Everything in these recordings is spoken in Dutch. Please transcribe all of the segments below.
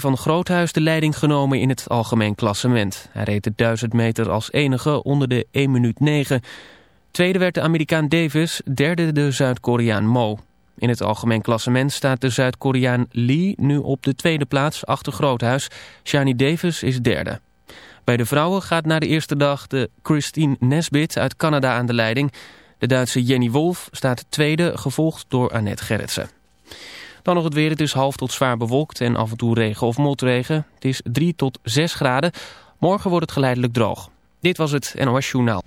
van Groothuis de leiding genomen in het algemeen klassement. Hij reed de 1000 meter als enige onder de 1 minuut 9. Tweede werd de Amerikaan Davis, derde de Zuid-Koreaan Mo. In het algemeen klassement staat de Zuid-Koreaan Lee nu op de tweede plaats achter Groothuis. Shani Davis is derde. Bij de vrouwen gaat na de eerste dag de Christine Nesbit uit Canada aan de leiding. De Duitse Jenny Wolf staat tweede, gevolgd door Annette Gerritsen. Dan nog het weer. Het is half tot zwaar bewolkt en af en toe regen of motregen. Het is 3 tot 6 graden. Morgen wordt het geleidelijk droog. Dit was het NOS Journaal.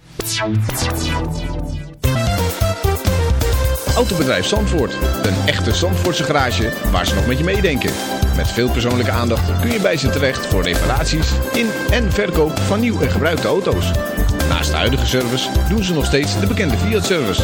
Autobedrijf Zandvoort. Een echte Zandvoortse garage waar ze nog met je meedenken. Met veel persoonlijke aandacht kun je bij ze terecht voor reparaties in en verkoop van nieuw en gebruikte auto's. Naast de huidige service doen ze nog steeds de bekende Fiat-service.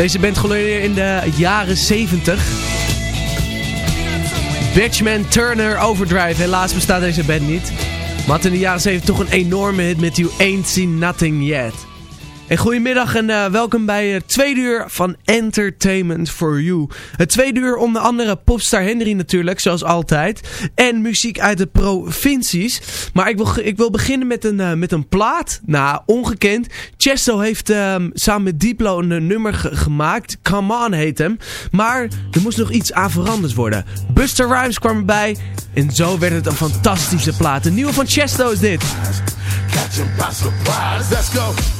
Deze band geleden in de jaren 70. Batchman Turner Overdrive. Helaas bestaat deze band niet. Maar had in de jaren 70 toch een enorme hit met You Ain't Seen Nothing Yet. En goedemiddag en uh, welkom bij het tweede uur van Entertainment for You. Het tweede uur onder andere popstar Henry natuurlijk, zoals altijd. En muziek uit de provincies. Maar ik wil, ik wil beginnen met een, uh, met een plaat. Nou, ongekend. Chesto heeft uh, samen met Diplo een nummer gemaakt. Come On heet hem. Maar er moest nog iets aan veranderd worden. Buster Rhymes kwam erbij. En zo werd het een fantastische plaat. Een nieuwe van Chesto is dit. Catch him by surprise. Let's go.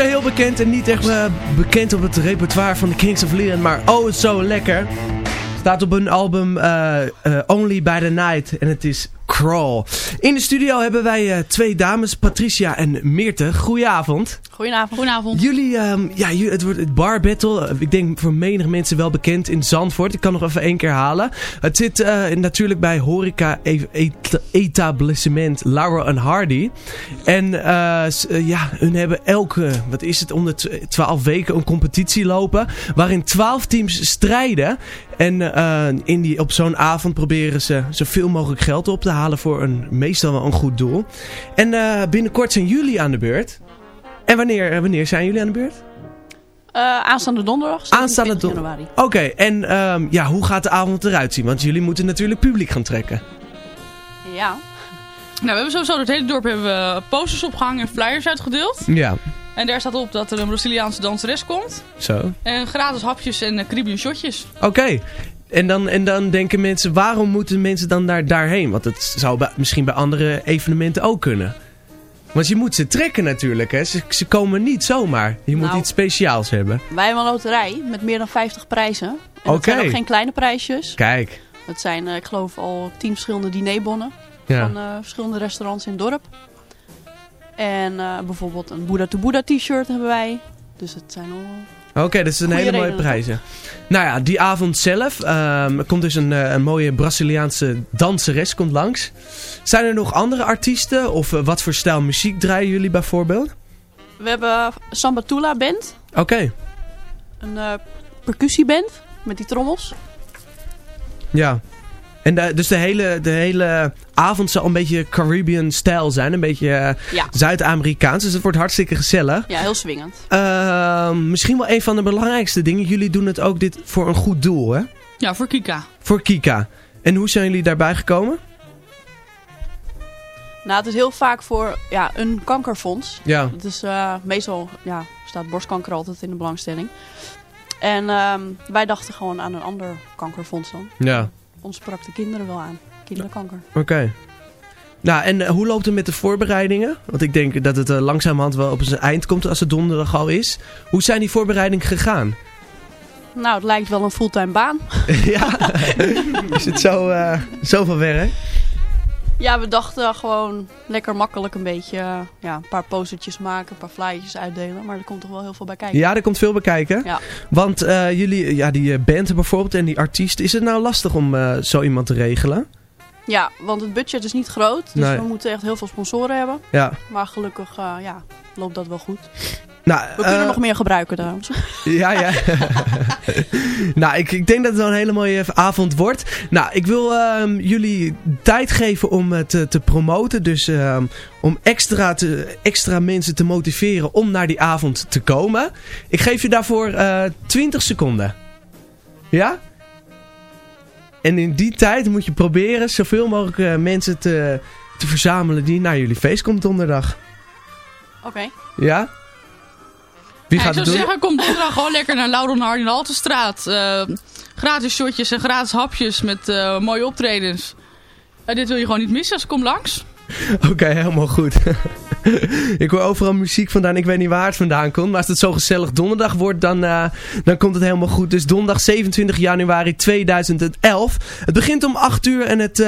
Bekend en niet echt eh, bekend op het repertoire van de Kings of Leon, maar oh, het is zo lekker. Staat op hun album eh, eh, Only by the Night en het is Crawl. In de studio hebben wij eh, twee dames, Patricia en Meerte. Goedenavond. Goedenavond. Goedenavond. Jullie, ehm, ja, het wordt het bar battle. Eh, Ik denk voor menig mensen wel bekend in Zandvoort. Ik kan nog even één keer halen. Het zit eh, natuurlijk bij horeca e- et- etablissement Laurel en Hardy. En eh, ja, hun hebben elke, wat is het, om de tw- twaalf weken een competitie lopen. Waarin twaalf teams strijden. En in die, op zo'n avond proberen ze zoveel mogelijk geld op te halen voor een, meestal wel een goed doel. En eh, binnenkort zijn jullie aan de beurt. En wanneer, eh, wanneer zijn jullie aan de beurt? Eh, aanstaande donderdag. Aanstaande 27 donderdag. Oké, en ehm, ja, hoe gaat de avond eruit zien? Want jullie moeten natuurlijk publiek gaan trekken. Ja. Nou, we hebben sowieso door het hele dorp hebben we posters opgehangen en flyers uitgedeeld. Ja, En daar staat op dat er een Braziliaanse danseres komt. zo. En gratis hapjes en uh, Caribbean shotjes. Oké. En, dan, en dan denken mensen, waarom moeten mensen dan daar, daarheen? Want het zou bij- misschien bij andere evenementen ook kunnen. Want je moet ze trekken natuurlijk, hè. Ze, ze komen niet zomaar. Je moet Nou. iets speciaals hebben. Wij hebben een loterij met meer dan 50 prijzen. En Oké. dat zijn ook geen kleine prijsjes. Kijk. Het zijn, eh, ik geloof, al 10 verschillende dinerbonnen Ja. van eh, verschillende restaurants in het dorp. En eh, bijvoorbeeld een Buddha to Buddha t-shirt hebben wij. Dus het zijn al... Oké, dat is een Goeie hele mooie prijzen. Nou ja, die avond zelf ehm, komt dus een, eh, een mooie Braziliaanse danseres komt langs. Zijn er nog andere artiesten of eh, wat voor stijl muziek draaien jullie bijvoorbeeld? We hebben Samba Tula Band. Oké, Een eh, percussieband met die trommels. ja. En de- dus de hele, de hele avond zal een beetje Caribbean stijl zijn, een beetje eh, Ja. Zuid-Amerikaans. Dus het wordt hartstikke gezellig. Ja, heel swingend. Ehm, misschien wel een van de belangrijkste dingen. Jullie doen het ook dit voor een goed doel, hè? Ja, voor Kika. Voor Kika. En hoe zijn jullie daarbij gekomen? Nou, het is heel vaak voor ja, een kankerfonds. Ja. Het is eh, meestal ja, staat borstkanker altijd in de belangstelling. En ehm, wij dachten gewoon aan een ander kankerfonds dan. Ja. Ons sprak de kinderen wel aan. Kinderkanker. Oké. Nou, en eh, hoe loopt het met de voorbereidingen? Want ik denk dat het uh, langzamerhand wel op zijn eind komt als het donderdag al is. Hoe zijn die voorbereidingen gegaan? Nou, het lijkt wel een fulltime baan. ja, is het zo, uh, zoveel werk? Ja, we dachten gewoon lekker makkelijk een beetje uh, ja, een paar postertjes maken, een paar flyertjes uitdelen. Maar er komt toch wel heel veel bij kijken. Ja, er komt veel bij kijken. Ja. Want uh, jullie, ja, die band bijvoorbeeld en die artiest, is het nou lastig om uh, zo iemand te regelen? Ja, want het budget is niet groot. Dus Nee. we moeten echt heel veel sponsoren hebben. Ja. Maar gelukkig uh, ja, loopt dat wel goed. Nou, we kunnen nog meer gebruiken trouwens. Ja, ja. nou, ik, ik denk dat het wel een hele mooie avond wordt. Nou, ik wil uh, jullie tijd geven om het te, te promoten. Dus uh, om extra, te, extra mensen te motiveren om naar die avond te komen. Ik geef je daarvoor uh, 20 seconden. Ja? En in die tijd moet je proberen zoveel mogelijk uh, mensen te, te verzamelen die naar jullie feest komt donderdag. Oké. Okay. Ja? Wie ja, gaat ik zou zeggen, kom donderdag gewoon lekker naar in de Haltestraat. Uh, gratis shotjes en gratis hapjes met uh, mooie optredens. Uh, dit wil je gewoon niet missen, dus kom langs. Oké, okay, helemaal goed. ik hoor overal muziek vandaan. Ik weet niet waar het vandaan komt. Maar als het zo gezellig donderdag wordt, dan, uh, dan komt het helemaal goed. Dus donderdag 27 januari 2011. Het begint om 8 uur en het, uh,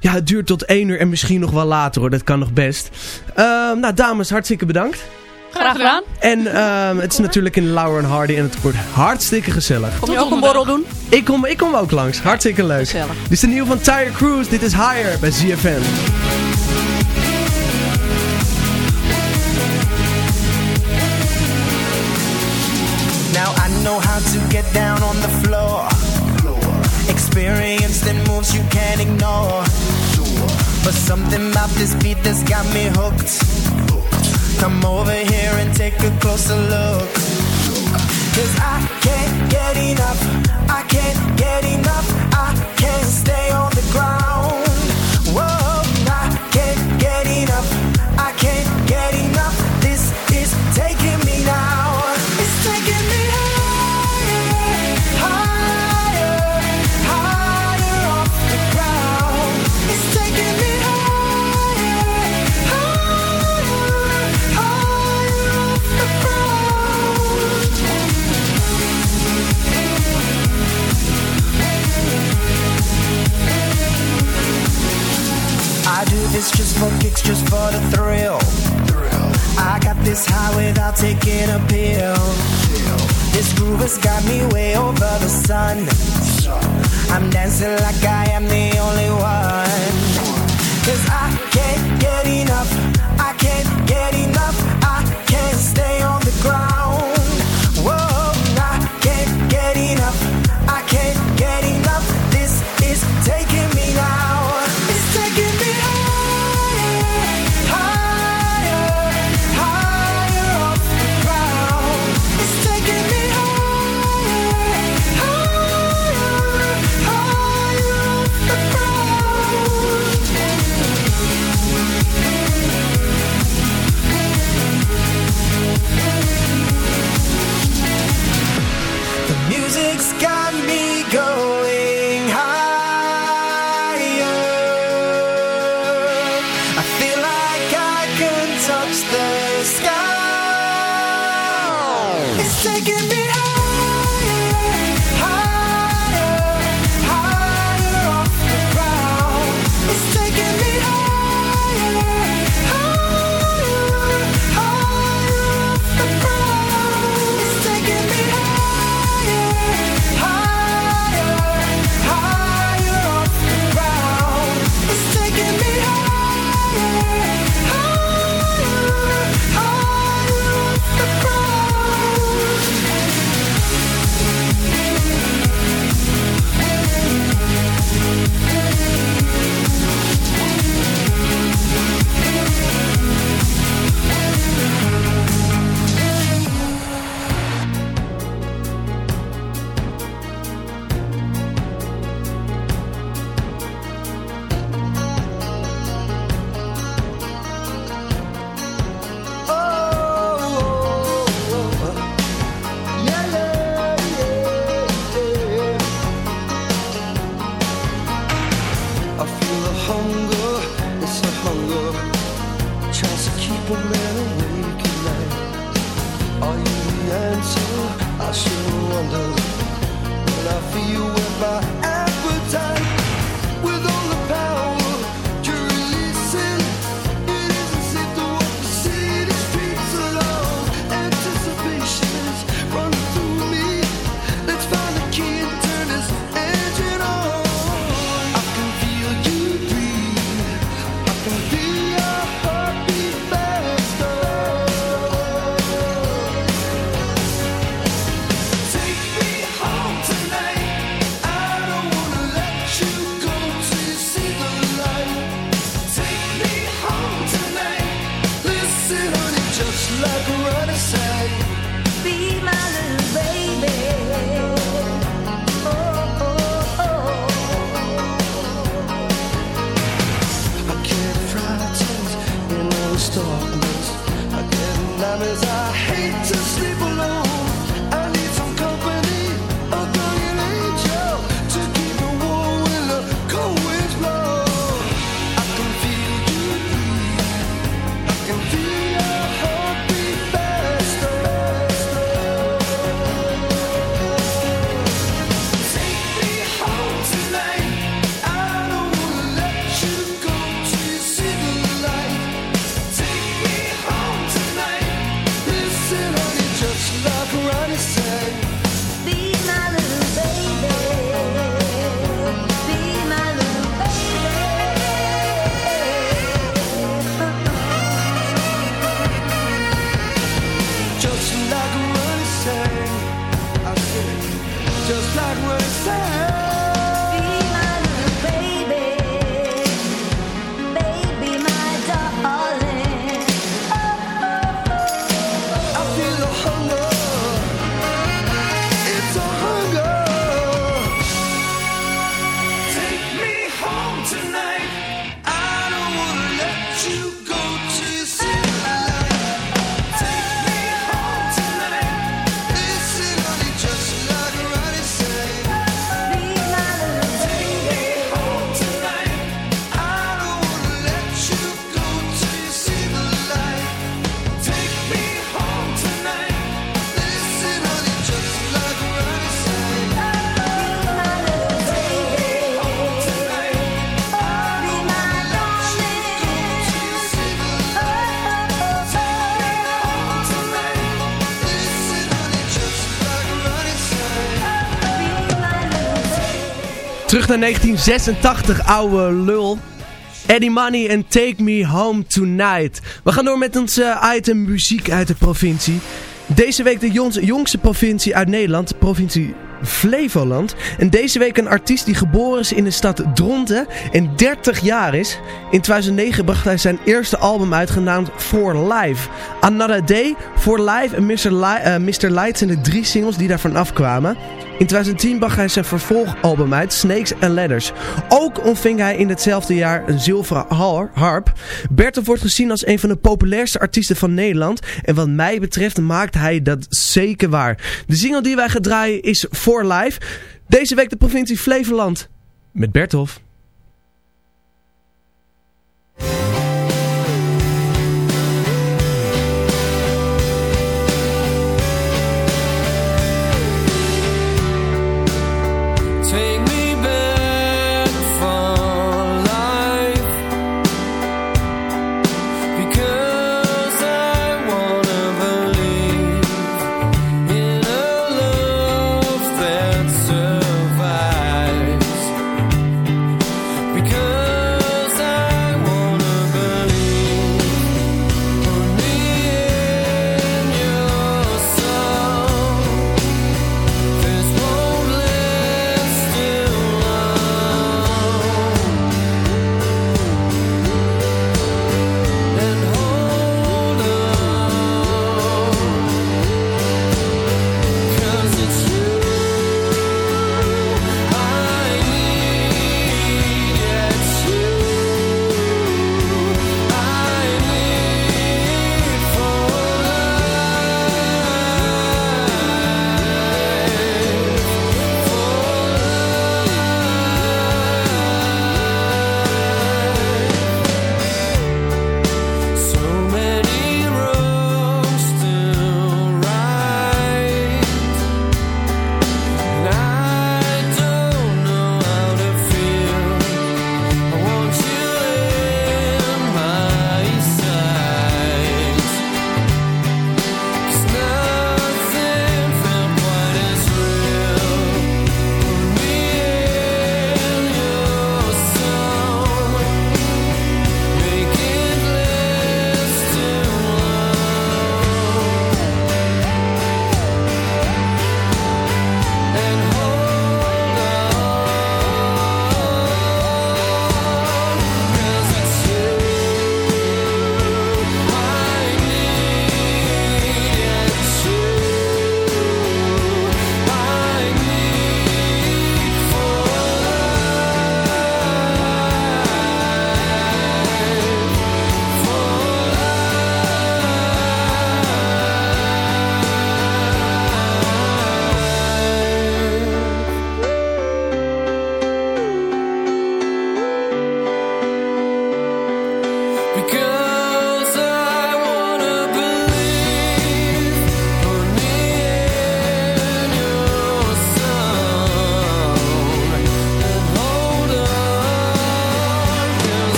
ja, het duurt tot 1 uur en misschien nog wel later hoor. Dat kan nog best. Uh, nou, dames, hartstikke bedankt. Graag gedaan. En uh, het is natuurlijk in Lauren Hardy en het wordt hartstikke gezellig. Kom je ook een borrel doen? Ik kom, ik kom ook langs. Hartstikke leuk. Gezellig. Dit is de nieuwe van Tire Cruise. Dit is Higher bij ZFM. Now I know how to get down on the floor. Experienced in moves you can't ignore. But something about this beat that's got me hooked. Come over here and take a closer look. Cause I can't get enough. I can't get enough. I can't stay on the ground. this just for kicks, just for the thrill. thrill. I got this high without taking a pill. Chill. This groove has got me way over the sun. So. I'm dancing like I am the only one. open and awake at night? Are you the answer? I still wonder when I feel wet by. just like what it said. 1986, ouwe lul. Eddie Money en Take Me Home Tonight. We gaan door met ons item muziek uit de provincie. Deze week de jongste provincie uit Nederland, de provincie Flevoland. En deze week een artiest die geboren is in de stad Dronten en 30 jaar is. In 2009 bracht hij zijn eerste album uit genaamd For Life. Another Day, For Life en Mr. Li- eh, Mr. Light zijn de drie singles die daarvan afkwamen. In 2010 bracht hij zijn vervolgalbum uit, Snakes and Ladders. Ook ontving hij in hetzelfde jaar een zilveren har- harp. Bertolf wordt gezien als een van de populairste artiesten van Nederland. En wat mij betreft maakt hij dat zeker waar. De single die wij gaan draaien is For Life. Deze week de provincie Flevoland. Met Bertolf.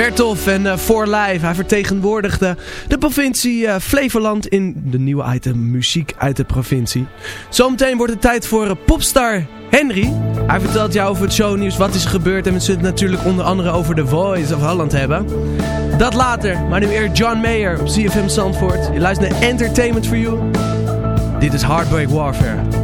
Bertolf en eh, For Life. Hij vertegenwoordigde de provincie eh, Flevoland in de nieuwe item muziek uit de provincie. Zometeen wordt het tijd voor eh, popstar Henry. Hij vertelt jou over het shownieuws, wat is gebeurd. En we zullen het natuurlijk onder andere over The Voice of Holland hebben. Dat later, maar nu eerst John Mayer op CFM Zandvoort. Je luistert naar Entertainment for You. Dit is Heartbreak Warfare.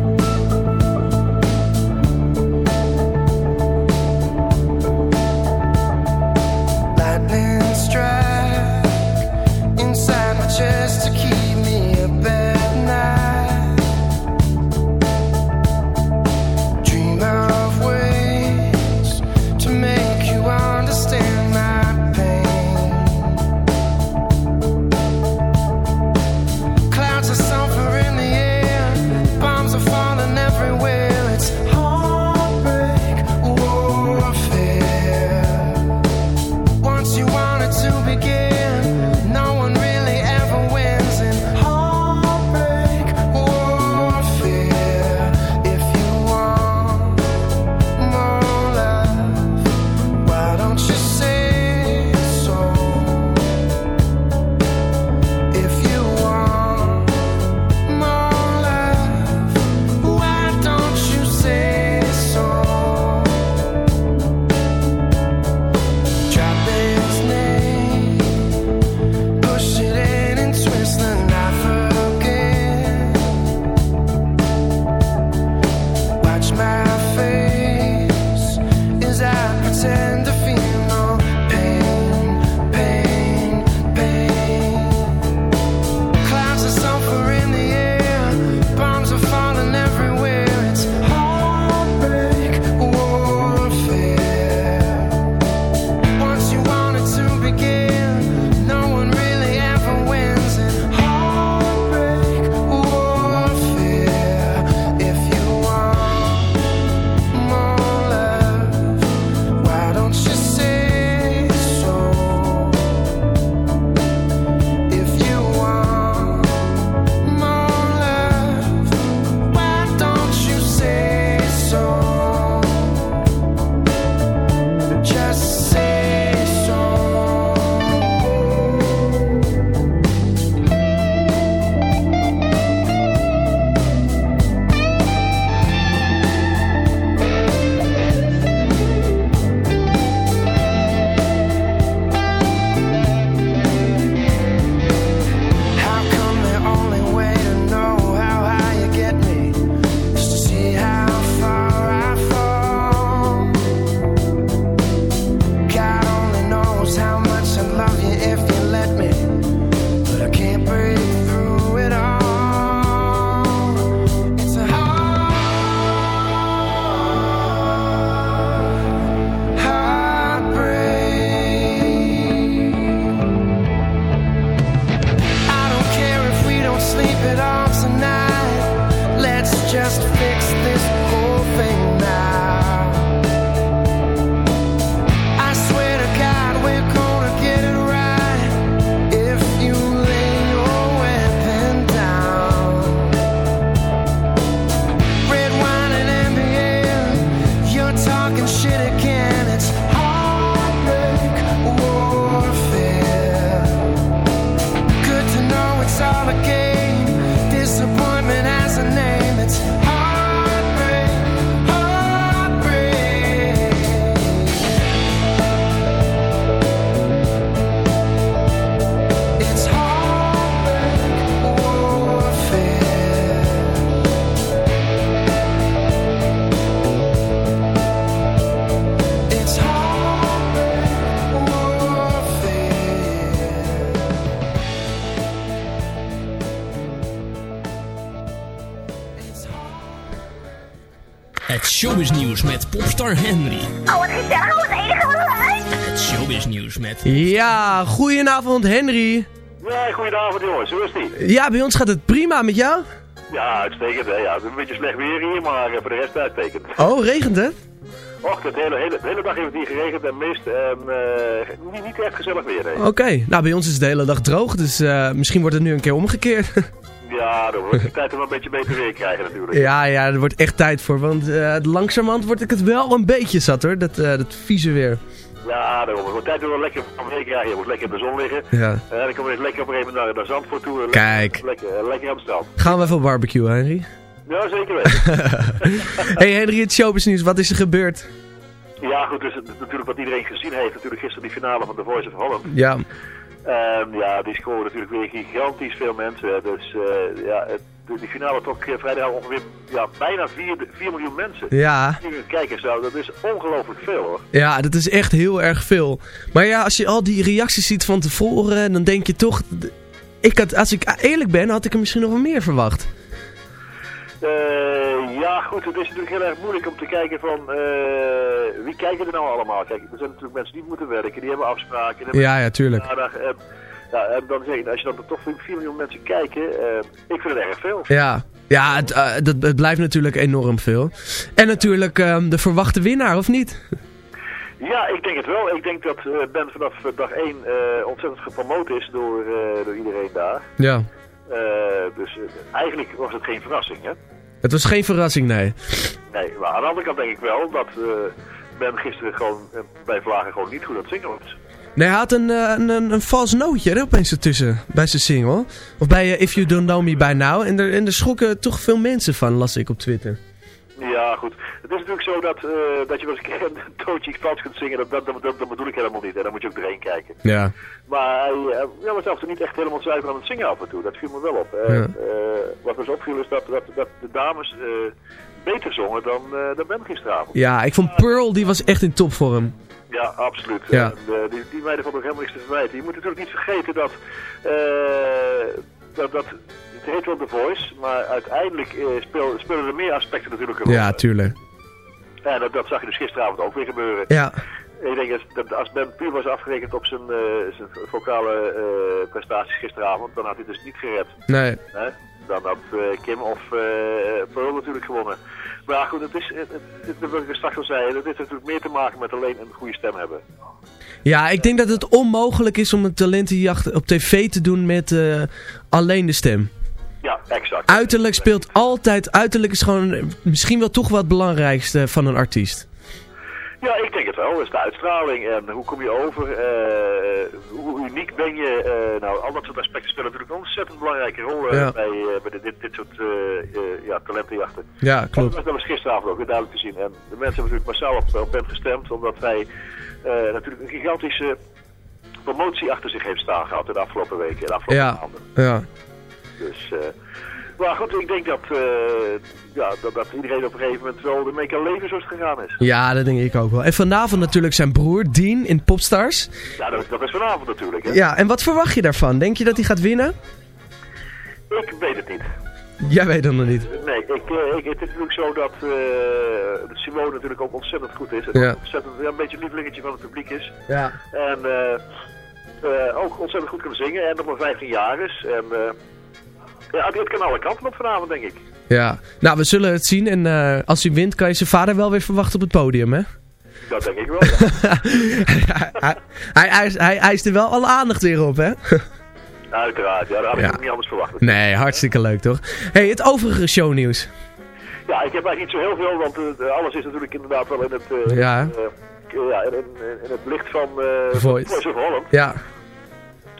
Ja, goedenavond Henry. Ja, goedenavond jongens, hoe is die? Ja, bij ons gaat het prima met jou. Ja, uitstekend. Hè? Ja, het is een beetje slecht weer hier, maar eh, voor de rest uitstekend. Oh, regent het? Och, de hele, hele, de hele dag heeft het hier geregend en mist. En, eh, niet, niet echt gezellig weer, nee. Oké, nou bij ons is het de hele dag droog, dus eh, misschien wordt het nu een keer omgekeerd. Ja, dan wordt het tijd om een beetje beter weer krijgen natuurlijk. ja, ja, er wordt echt tijd voor, want eh langzamerhand word ik het wel een beetje zat hoor, dat, eh, dat vieze weer. Ja, daarom. Het wordt tijd om wel lekker van krijgen. Je moet lekker in de zon liggen. Ja. En dan komen we lekker op een gegeven moment naar, naar Zandvoort toe. en Kijk. Lekker, lekker, lekker aan het strand. Gaan we even barbecuen, Henry? Ja, zeker weten. hey Henry, het showbusiness, wat is er gebeurd? ja, goed, dus natuurlijk wat iedereen gezien heeft. Natuurlijk gisteren die finale van The Voice of Holland. Ja, En ja, die scoren natuurlijk weer gigantisch veel mensen. Dus eh, ja, het, de, die finale trok eh, vrijdag ongeveer ja, bijna 4, 4 miljoen mensen. Ja. Die kijkers nou, dat is ongelooflijk veel hoor. Ja, dat is echt heel erg veel. Maar ja, als je al die reacties ziet van tevoren, dan denk je toch... Ik had, als ik eerlijk ben, had ik er misschien nog wel meer verwacht. Eh, ja, goed, het is natuurlijk heel erg moeilijk om te kijken van eh, wie kijken er nou allemaal. Kijk, er zijn natuurlijk mensen die moeten werken, die hebben afspraken. Die hebben Ja, ja, tuurlijk. Ja, en dan zeg je, als je dan toch 4 miljoen mensen kijken, eh, ik vind het erg veel. Ja, ja het, eh, dat, het blijft natuurlijk enorm veel. En natuurlijk ehm, de verwachte winnaar, of niet? Ja, ik denk het wel. Ik denk dat eh, Ben vanaf dag 1 eh, ontzettend gepromoot is door, door iedereen daar. Ja. Dus eigenlijk was het geen verrassing, hè? Het was geen verrassing, nee. Nee, maar aan de andere kant denk ik wel dat Ben gisteren gewoon bij Vlagen gewoon niet goed aan het zingen was. Nee, hij had een, eh, een, een, een vals nootje er opeens ertussen, bij zijn single. Of bij eh, If You Don't Know Me By Now. En er, en er schrokken toch veel mensen van, las ik op Twitter. Ja, goed. Het is natuurlijk zo dat, eh, dat je wel eens een tootje iets kunt zingen. Dat, dat, dat, dat bedoel ik helemaal niet. En dan moet je ook erheen kijken. Ja. Maar hij ja, was zelfs niet echt helemaal zuiver aan het zingen af en toe. Dat viel me wel op. Ja. eh, wat dus opviel is dat, dat, dat de dames beter zongen dan, dan Ben gisteravond. Ja, ik vond Pearl, die was echt in topvorm. Ja, absoluut. Ja. En, eh, die, die meiden vond ook helemaal niks te verwijten. Je moet natuurlijk niet vergeten dat, eh, dat, dat het heet wel The Voice, maar uiteindelijk eh, speel, spelen er meer aspecten natuurlijk een rol. Ja, tuurlijk. Ja, dat, dat zag je dus gisteravond ook weer gebeuren. Ja. Ik denk dat, als Ben puur was afgerekend op zijn, eh, zijn vocale eh, prestaties gisteravond, dan had hij dus niet gered. Nee. Dan had eh, Kim of eh Pearl natuurlijk gewonnen. Maar goed, het is, het, wat ik er straks al zei, dat heeft natuurlijk meer te maken met alleen een goede stem hebben. Ja, ik denk dat het onmogelijk is om een talentenjacht op tv te doen met eh, alleen de stem. Ja, exact. Uiterlijk speelt altijd, uiterlijk is gewoon misschien wel toch wat het belangrijkste van een artiest. Ja, ik denk het wel. Dat is de uitstraling en hoe kom je over, eh, hoe uniek ben je. eh, nou, al dat soort aspecten spelen natuurlijk een ontzettend belangrijke rol eh, Ja. bij, bij dit, dit, soort ja, talentenjachten. Ja, klopt. Dat, was gisteravond ook weer duidelijk te zien. En de mensen hebben natuurlijk massaal op, op Ben gestemd, omdat hij natuurlijk een gigantische promotie achter zich heeft staan gehad in de afgelopen weken, de afgelopen Ja, maanden. ja. Dus, maar goed, ik denk dat, eh, ja, dat, dat iedereen op een gegeven moment wel ermee kan leven zoals het gegaan is. Ja, dat denk ik ook wel. En vanavond natuurlijk zijn broer, Dean, in Popstars. Ja, dat, dat is vanavond natuurlijk. Hè? Ja, en wat verwacht je daarvan? Denk je dat hij gaat winnen? Ik weet het niet. Jij weet dat nog niet. Nee, ik, eh, ik, het is natuurlijk zo dat eh, Simone natuurlijk ook ontzettend goed is. En Ja. ontzettend, ja, een beetje een lievelingetje van het publiek is. Ja. En ook ontzettend goed kan zingen en nog maar 15 jaar is. En ja, het kan alle kanten op vanavond, denk ik. Ja. Nou, we zullen het zien. En eh, als hij wint, kan je zijn vader wel weer verwachten op het podium, hè? Dat denk ik wel. ja. hij, hij, hij, is- hij eist er wel alle aandacht weer op, hè? Uiteraard, ja, dat had ik Ja. ook niet anders verwacht. nee, hartstikke leuk, toch? hey, het overige shownieuws. Ja, ik heb eigenlijk niet zo heel veel, want eh, alles is natuurlijk inderdaad wel in het, eh, Ja. ja, in, in- in het licht van eh Voice. Voice of Holland. Ja.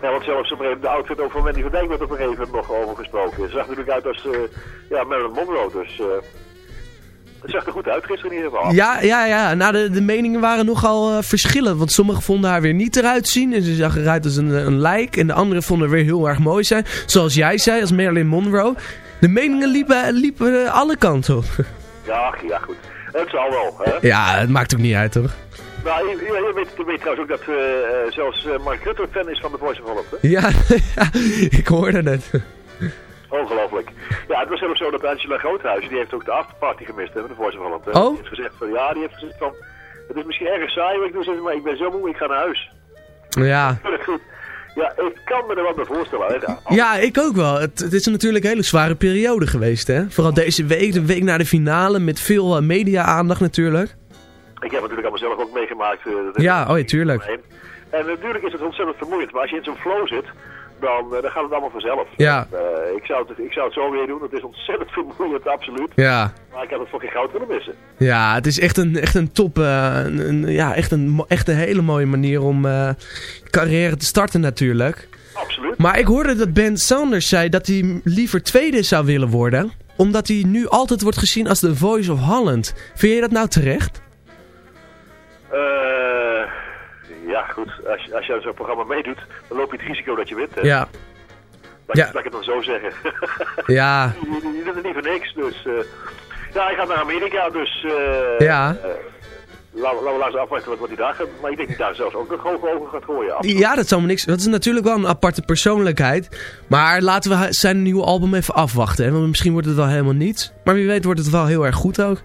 Ja, want zelfs op een de outfit ook van Wendy van Dijk werd op een gegeven moment nog over gesproken. Ze zag natuurlijk uit als eh, ja, Marilyn Monroe, dus eh het zag er goed uit gisteren in ieder geval. Ja, ja, ja. Nou, de, de meningen waren nogal eh, verschillend. Want sommigen vonden haar weer niet eruit zien. En ze zag eruit als een, een lijk. En de anderen vonden haar weer heel erg mooi zijn. Zoals jij zei, als Marilyn Monroe. De meningen liepen, liepen alle kanten op. Ja, ja, goed. Het zal wel, hè. Ja, het maakt ook niet uit, toch? Nou, je, je, weet, je weet trouwens ook dat eh, eh, zelfs eh, Mark Rutte fan is van de Voice of Holland, hè? Ja, ik hoorde het. Ongelooflijk. Ja, het was zelfs zo dat Angela Groothuizen, die heeft ook de afterparty gemist hè, van de Voice of Holland. Hè? Oh? Die heeft gezegd van, ja, die heeft gezegd van, het is misschien erg saai wat ik doe, maar ik ben zo moe, ik ga naar huis. Ja. Goed. Ja, ik kan me er wat bij voorstellen. Hè? Ja, ik ook wel. Het, het is natuurlijk een hele zware periode geweest, hè? Vooral deze week, de week na de finale, met veel media-aandacht natuurlijk. Ik heb natuurlijk allemaal zelf ook meegemaakt. eh, Ja, oh ja, tuurlijk. En natuurlijk is het ontzettend vermoeiend, maar als je in zo'n flow zit, dan, eh, dan gaat het allemaal vanzelf. Ja. Eh, ik, zou het, ik zou het zo weer doen, het is ontzettend vermoeiend, absoluut. Ja. Maar ik had het voor geen goud willen missen. Ja, het is echt een, echt een top, een, een- ja, echt een, echt een hele mooie manier om carrière te starten natuurlijk. Absoluut. Maar ik hoorde dat Ben Sanders zei dat hij liever tweede zou willen worden. Omdat hij nu altijd wordt gezien als de Voice of Holland. Vind je dat nou terecht? Eh, ja, goed. Als, je- als je aan zo'n programma meedoet, dan loop je het risico dat je wint. Hè? Ja. Laat, Ja. laat ik het dan zo zeggen. Ja, die doen het niet voor niks, dus... eh, ja, hij gaat naar Amerika, dus... eh, Ja. laten we laten afwachten wat, wat hij daar gaat... Maar ik denk dat hij daar zelfs ook nog hoge ogen gaat gooien. absoluut. ja, dat zal me niks. Dat is natuurlijk wel een aparte persoonlijkheid. Maar laten we zijn nieuwe album even afwachten. Hè? Want misschien wordt het wel helemaal niets. Maar wie weet wordt het wel heel erg goed ook.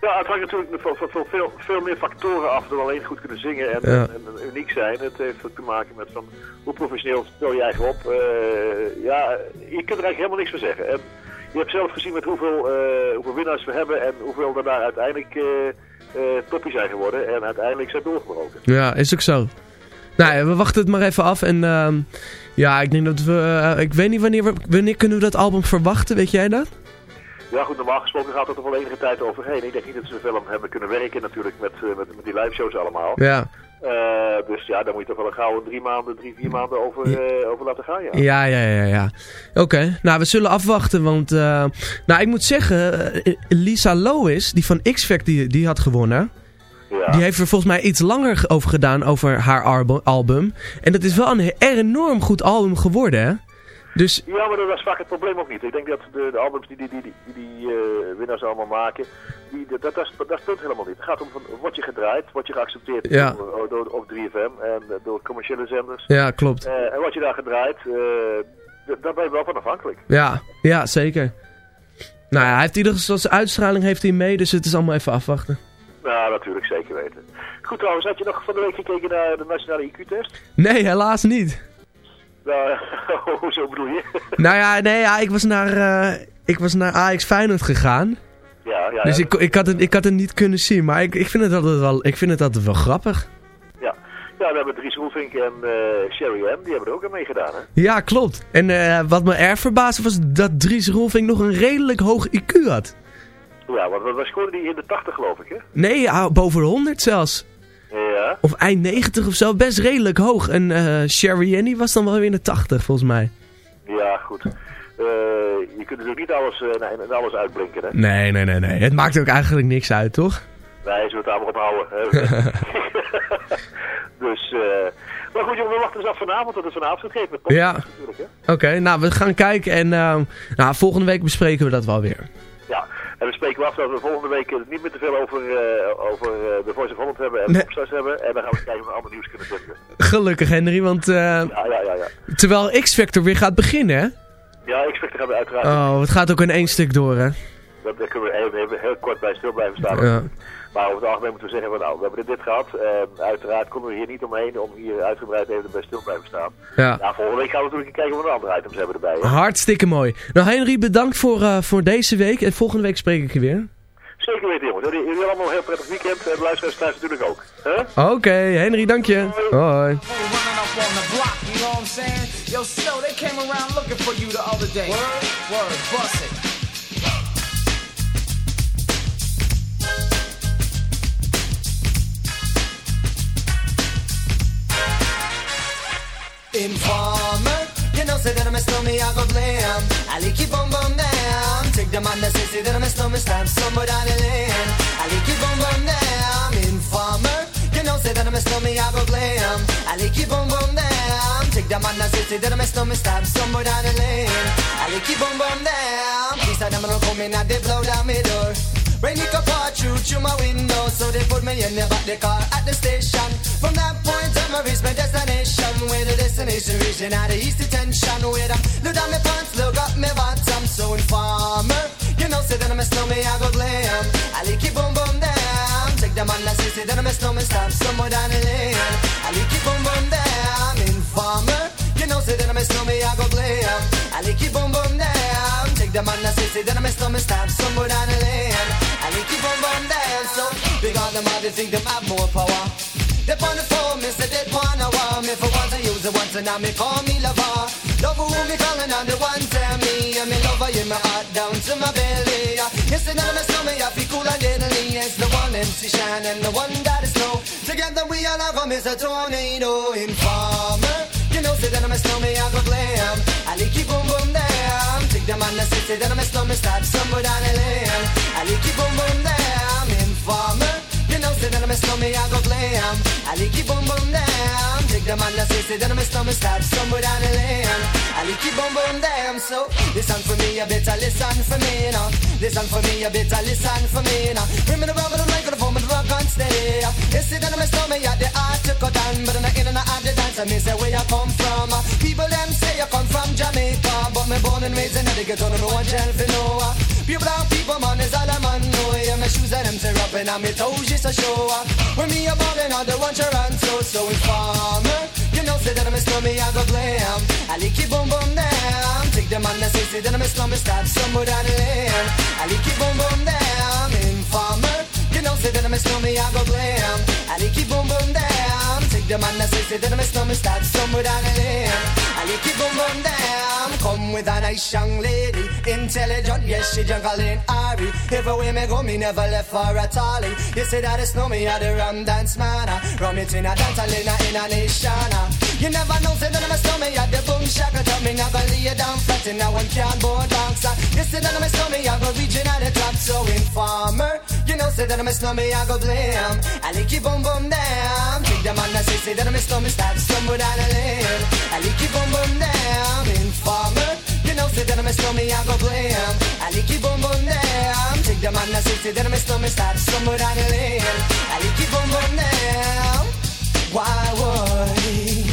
Ja, het hangt natuurlijk van, van, van veel, veel meer factoren af dan alleen goed kunnen zingen en, Ja. en, en uniek zijn. Het heeft ook te maken met van hoe professioneel stel je eigen op. Eh, ja, je kunt er eigenlijk helemaal niks van zeggen. En je hebt zelf gezien met hoeveel, eh, hoeveel winnaars we hebben en hoeveel daarna uiteindelijk eh eh toppie zijn geworden en uiteindelijk zijn doorgebroken. Ja, is ook zo. Nou we wachten het maar even af. En ehm, ja, ik denk dat we... ik weet niet wanneer, we, wanneer kunnen we dat album verwachten. Weet jij dat? Ja goed, normaal gesproken gaat het er wel enige tijd overheen. Ik denk niet dat ze veel aan hebben kunnen werken natuurlijk met, eh, met, met die live shows allemaal. Ja. Eh, dus ja, daar moet je toch wel een gauw drie maanden, drie, vier maanden over, eh, over laten gaan, ja. Ja, ja, ja, ja. Oké, nou we zullen afwachten, want... nou, ik moet zeggen, Lisa Lois, die van X-Factor, die, die had gewonnen... Ja. Die heeft er volgens mij iets langer ge- over gedaan over haar albu- album. En dat is wel een enorm goed album geworden, hè? Dus Ja, maar dat is vaak het probleem ook niet. Ik denk dat de, de albums die die, die, die, die eh, winnaars allemaal maken, die, dat, dat, dat speelt helemaal niet. Het gaat om van, wordt je gedraaid, wordt je geaccepteerd Ja. door, door, op 3FM en eh, door commerciële zenders. Ja, klopt. Eh, en wat je daar gedraaid, daar ben je wel van afhankelijk. ja, ja, zeker. Nou ja, hij heeft ieder geval zijn uitstraling heeft hij mee, dus het is allemaal even afwachten. Ja, natuurlijk, zeker weten. Goed trouwens, had je nog van de week gekeken naar de nationale IQ-test? Nee, helaas niet. Nou, hoezo bedoel je? Nou ja, nee, ja, ik was naar, eh, ik was naar Ajax Feyenoord gegaan. ja, ja, Dus ik, ik, had het, ik had het niet kunnen zien, maar ik, ik, vind, het altijd wel, ik vind het altijd wel grappig. Ja. ja, we hebben Dries Roelvink en eh, Sherry M, die hebben er ook aan meegedaan, hè? Ja, klopt. En eh, wat me erg verbaasde was dat Dries Rolfing nog een redelijk hoog IQ had. Ja, want wat scoorde die in de 80 geloof ik, hè? Nee, ja, boven de 100 zelfs. Ja. Of eind 90 of zo, best redelijk hoog. En eh Sherry Annie was dan wel weer in de 80 volgens mij. Ja, goed. Eh, je kunt natuurlijk niet alles, in alles uitblinken, hè? Nee, nee, nee, nee. Het maakt ook eigenlijk niks uit, toch? Nee, zullen we het daar maar op houden. Hè? dus, eh... Maar goed, jongen, we wachten dus af vanavond. Vanavond het geeft met Pop Ja. Oké, nou, we gaan kijken en ehm, nou, volgende week bespreken we dat wel weer. En we spreken af dat we volgende week niet meer te veel over, eh, over eh, de Voice of Holland hebben en Nee. de hebben. En dan gaan we kijken of we ander nieuws kunnen vinden. Gelukkig, Henry, want eh, Ja, ja, ja, ja. terwijl X-Factor weer gaat beginnen, hè? Ja, expect gaan we uiteraard. Oh, het gaat ook in één stuk door, hè? Daar, daar kunnen we heel, heel, heel kort bij stil blijven staan. Ja. Maar over het algemeen moeten we zeggen van nou, we hebben dit, dit gehad. En uiteraard konden we hier niet omheen om hier uitgebreid even bij stil te blijven staan. Ja. volgende week gaan we natuurlijk kijken of we nog andere items hebben erbij. hè. Hartstikke mooi. Nou, Henry, bedankt voor, eh, voor deze week. En volgende week spreek ik je weer. Zeker weten jongens. Jullie, jullie allemaal een heel prettig weekend. En de luisteraars thuis natuurlijk ook. Hè? Oké, Henry, dank je. Hoi. you know? Yo, Snow, they came around looking for you the other day. Word, word, bust it. Informer, you know, say that I'm a snowman, I go blam. I like keep on bum down. Take the man that say, say that I'm a snowman, stamp somewhere down the lane. I like keep on bum down. Informer, you know, say that I'm a snowman, I go glam. I like keep on bum down. Take the man that say, say that I'm a snowman, stamp somewhere down the lane. I like keep on bum down. These are them gonna come in they blow down my door. Rain it up through through my window, so they put me in the back the car at the station. From that point on, I reached my destination. Where the destination region at the east detention. Where I look down my pants, look up my bottom, so informer. You know, say that I'm a snowman, I go glam. I like it boom boom down. Take the man that say, say that I'm a snowman, stop somewhere down the lane. I like it boom boom down. Informer. You know, say that I'm a snowman, I go glam. I like it boom boom down. Take the man that say, say that I'm a snowman, stop somewhere down the lane. It boom boom down. So, big on them all, they think them have more power. They on the phone, me say they wanna want me for once I use it once and now me call me lover. Love who me calling on the one tell me and me lover in my heart down to my belly. Yes, and now me stomach I feel cool and deadly. It's the one MC Shine and the one that is snow. Together we all have a a tornado informer. You know, say that I'm a snowman, I go glam. I like it boom. Take the man that say, say that I'm a snowman, start somewhere down the lane. I like it boom boom down. Informer. You know, say that I'm a snowman, I go glam. I like it boom boom down. Take the the man that say, say, then my stomach stab somewhere down the lane. I like keep boom boom damn so. Listen for me, you better listen for me now. Listen for me, you better listen for me now. Bring me the rubber, the microphone, the rock on steady. You see that my stomach, yeah, the art to cut down, but in the in and out the dance, I mean say where you come from. People them say you come from Jamaica, but me born and raised in ghetto, no one tell for no. Pure brown people, man, is all a man know. Yeah, my shoes and them tear up and me toes just a show. When me a I don't want your answer, so informer. You know, say that I'm a slummy, I go blame. I lick it boom boom down. Take the man that say, say that I'm a slummy, stop somewhere down the lane. I lick it boom boom down. Informer. You know, say that I'm a slummy, I go blame. I lick it boom boom down. Take the man that say, say that I'm a slummy, stop somewhere down the lane. I down. Come with a nice young lady, intelligent, yes, she juggling Ari. Everywhere me go, me never left for a tally. You say that it's no me, I the rum dance man. Ah. Rum it in a dance, in a, in a nation. Ah. You never know, say that I'm a snowman, yeah, the boom shaka tell me, never lay you down flat in a one can board box. Ah. You say that I'm a snowman, I go region at the top, so informer. You know, say that I'm a snowman, I go blame. I lick you boom boom down. Take the man that say, say that I'm a snowman, stop stumble down the lane. I lick you boom boom down. Informer. You know, say that I'm a snowman, I go blame. I lick you boom boom down. Take the man that say, say that I'm a snowman, stop stumble down the lane. I lick you boom boom down. Why would?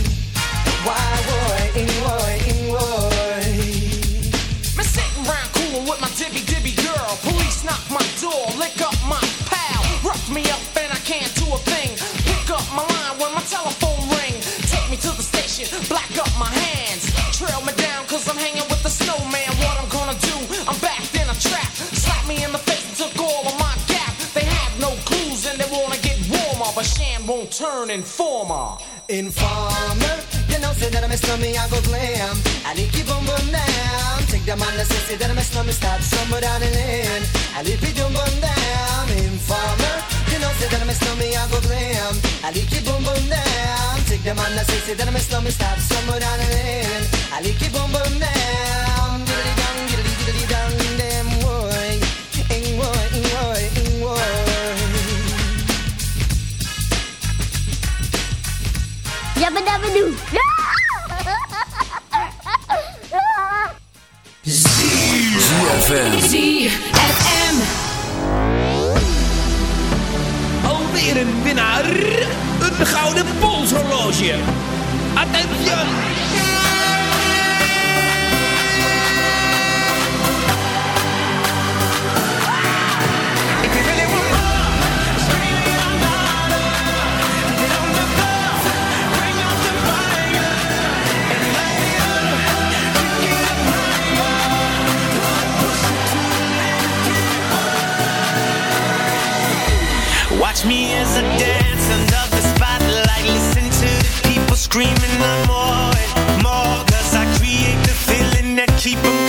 Turn informer. Informer, you know, say that I'm a slummy, I go glam. I lick you boom boom down. Take the man that say, that I'm a slummy, stop somewhere down the lane. I lick you boom boom down. Informer, you know, say that I'm a slummy, I go glam. I lick you boom boom down. Take the man that say, that I'm a slummy, stop somewhere down the lane. I lick you boom boom down. Diddly dong, diddly diddly dong, Yabba dabba doo. ZFM. ZFM. Alweer een winnaar. Een gouden polshorloge. Attention. keep them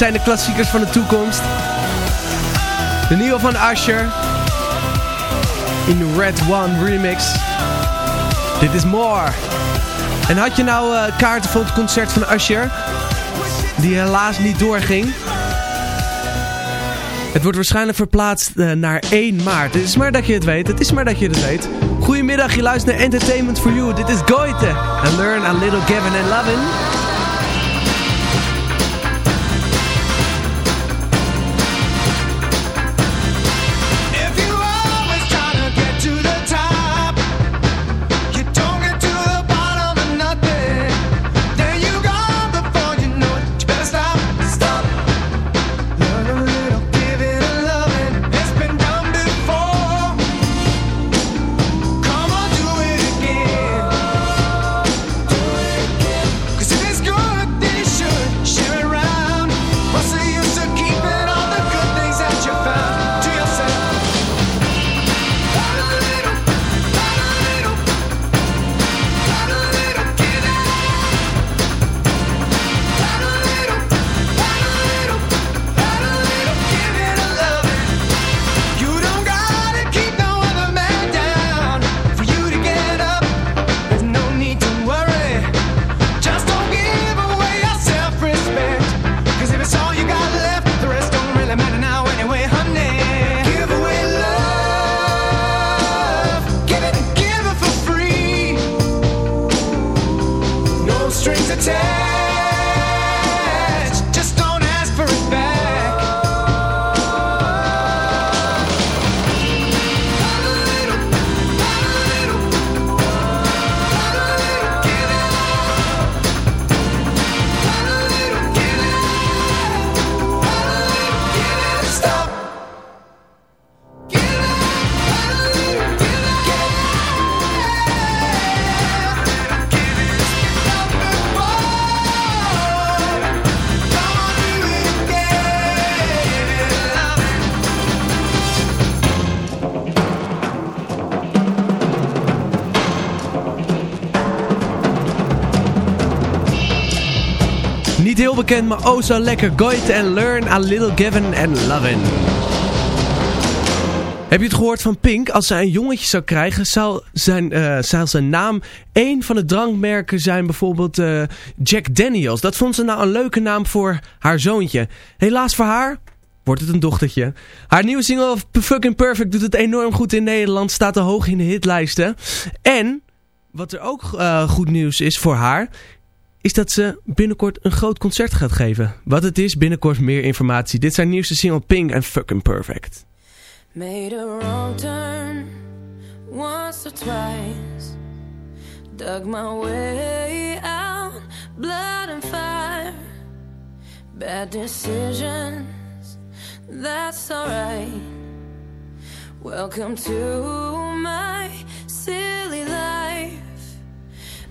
zijn de klassiekers van de toekomst. De nieuwe van Usher. In de Red One remix. Dit is More. En had je nou uh, kaarten voor het concert van Usher? Die helaas niet doorging. Het wordt waarschijnlijk verplaatst uh, naar 1 maart. Het is maar dat je het weet. Het is maar dat je het weet. Goedemiddag, je luistert naar Entertainment for You. Dit is Goite. And learn a little Gavin and Lovin'. Heel bekend, maar oh zo lekker. Goit and learn a little given and lovin'. Heb je het gehoord van Pink? Als zij een jongetje zou krijgen, zou zijn, uh, zou zijn naam één van de drankmerken zijn. Bijvoorbeeld uh, Jack Daniels. Dat vond ze nou een leuke naam voor haar zoontje. Helaas voor haar wordt het een dochtertje. Haar nieuwe single Fucking Perfect doet het enorm goed in Nederland. Staat er hoog in de hitlijsten. En, wat er ook uh, goed nieuws is voor haar is dat ze binnenkort een groot concert gaat geven. Wat het is, binnenkort meer informatie. Dit zijn nieuwste single Pink en Fucking Perfect. Made a wrong turn once or twice Dug my way out, blood and fire Bad decisions, that's alright Welcome to my silly life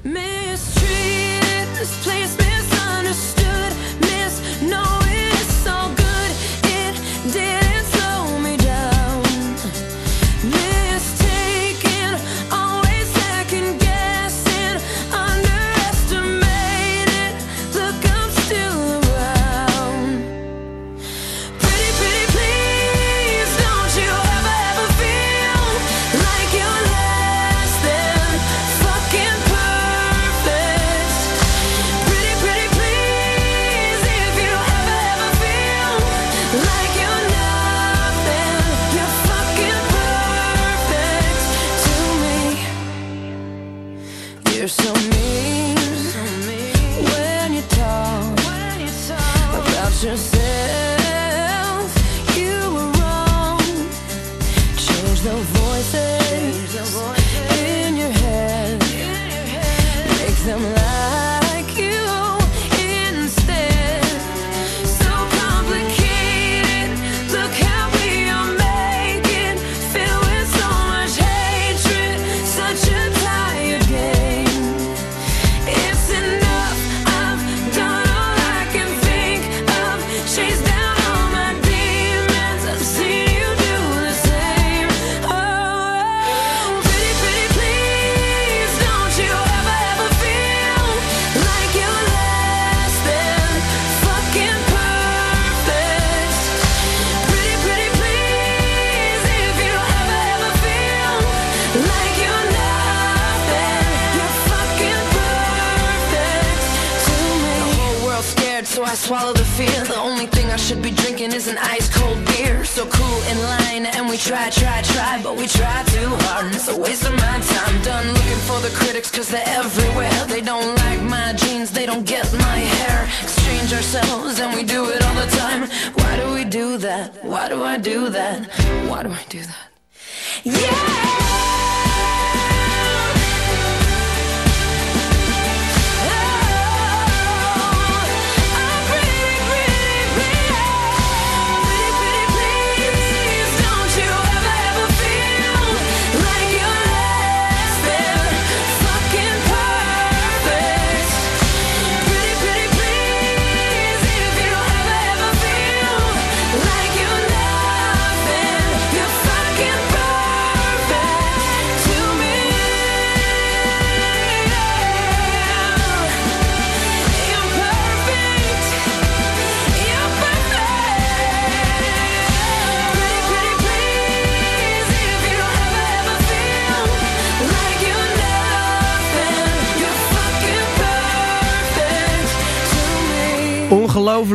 Mistreated, misunderstood Miss, no, it's all good. It didn't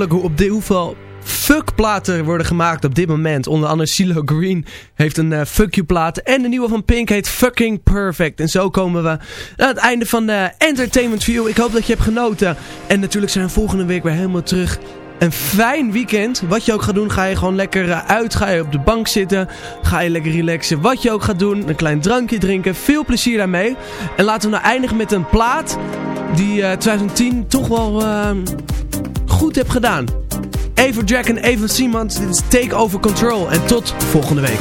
Ongelooflijk hoe op dit, hoeveel fuckplaten worden gemaakt op dit moment. Onder andere CeeLo Green heeft een eh, fuck you plaat. En de nieuwe van Pink heet Fucking Perfect. En zo komen we aan het einde van de Entertainment View. Ik hoop dat je hebt genoten. En natuurlijk zijn we volgende week weer helemaal terug. Een fijn weekend. Wat je ook gaat doen, ga je gewoon lekker eh, uit. Ga je op de bank zitten. Ga je lekker relaxen. Wat je ook gaat doen. Een klein drankje drinken. Veel plezier daarmee. En laten we nou eindigen met een plaat die eh, 2010 toch wel eh, goed heb gedaan. Eva Jack en Eva Siemens. Dit is Take Over Control. En tot volgende week.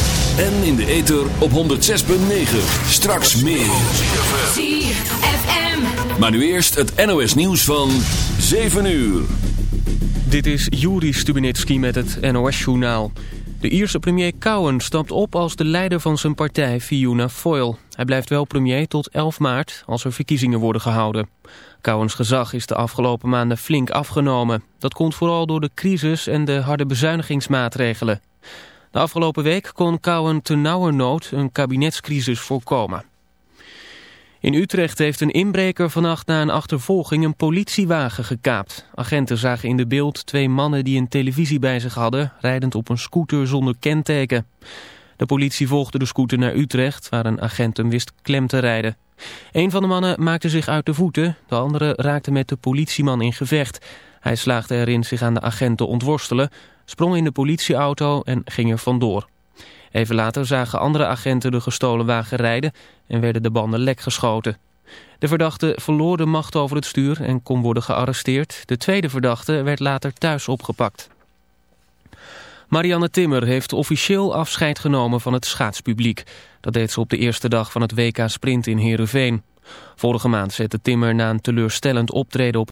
En in de ether op 106.9. Straks meer. ZFM. Maar nu eerst het NOS nieuws van 7 uur. Dit is Juri Stubinitski met het NOS-journaal. De Ierse premier Cowen stapt op als de leider van zijn partij Fiona Foyle. Hij blijft wel premier tot 11 maart als er verkiezingen worden gehouden. Cowens gezag is de afgelopen maanden flink afgenomen. Dat komt vooral door de crisis en de harde bezuinigingsmaatregelen. De afgelopen week kon Cowen ternauwernood een kabinetscrisis voorkomen. In Utrecht heeft een inbreker vannacht na een achtervolging een politiewagen gekaapt. Agenten zagen in de beeld twee mannen die een televisie bij zich hadden... rijdend op een scooter zonder kenteken. De politie volgde de scooter naar Utrecht... waar een agent hem wist klem te rijden. Een van de mannen maakte zich uit de voeten. De andere raakte met de politieman in gevecht. Hij slaagde erin zich aan de agent te ontworstelen... sprong in de politieauto en ging er vandoor. Even later zagen andere agenten de gestolen wagen rijden en werden de banden lek geschoten. De verdachte verloor de macht over het stuur en kon worden gearresteerd. De tweede verdachte werd later thuis opgepakt. Marianne Timmer heeft officieel afscheid genomen van het schaatspubliek. Dat deed ze op de eerste dag van het WK Sprint in Heerenveen. Vorige maand zette Timmer na een teleurstellend optreden op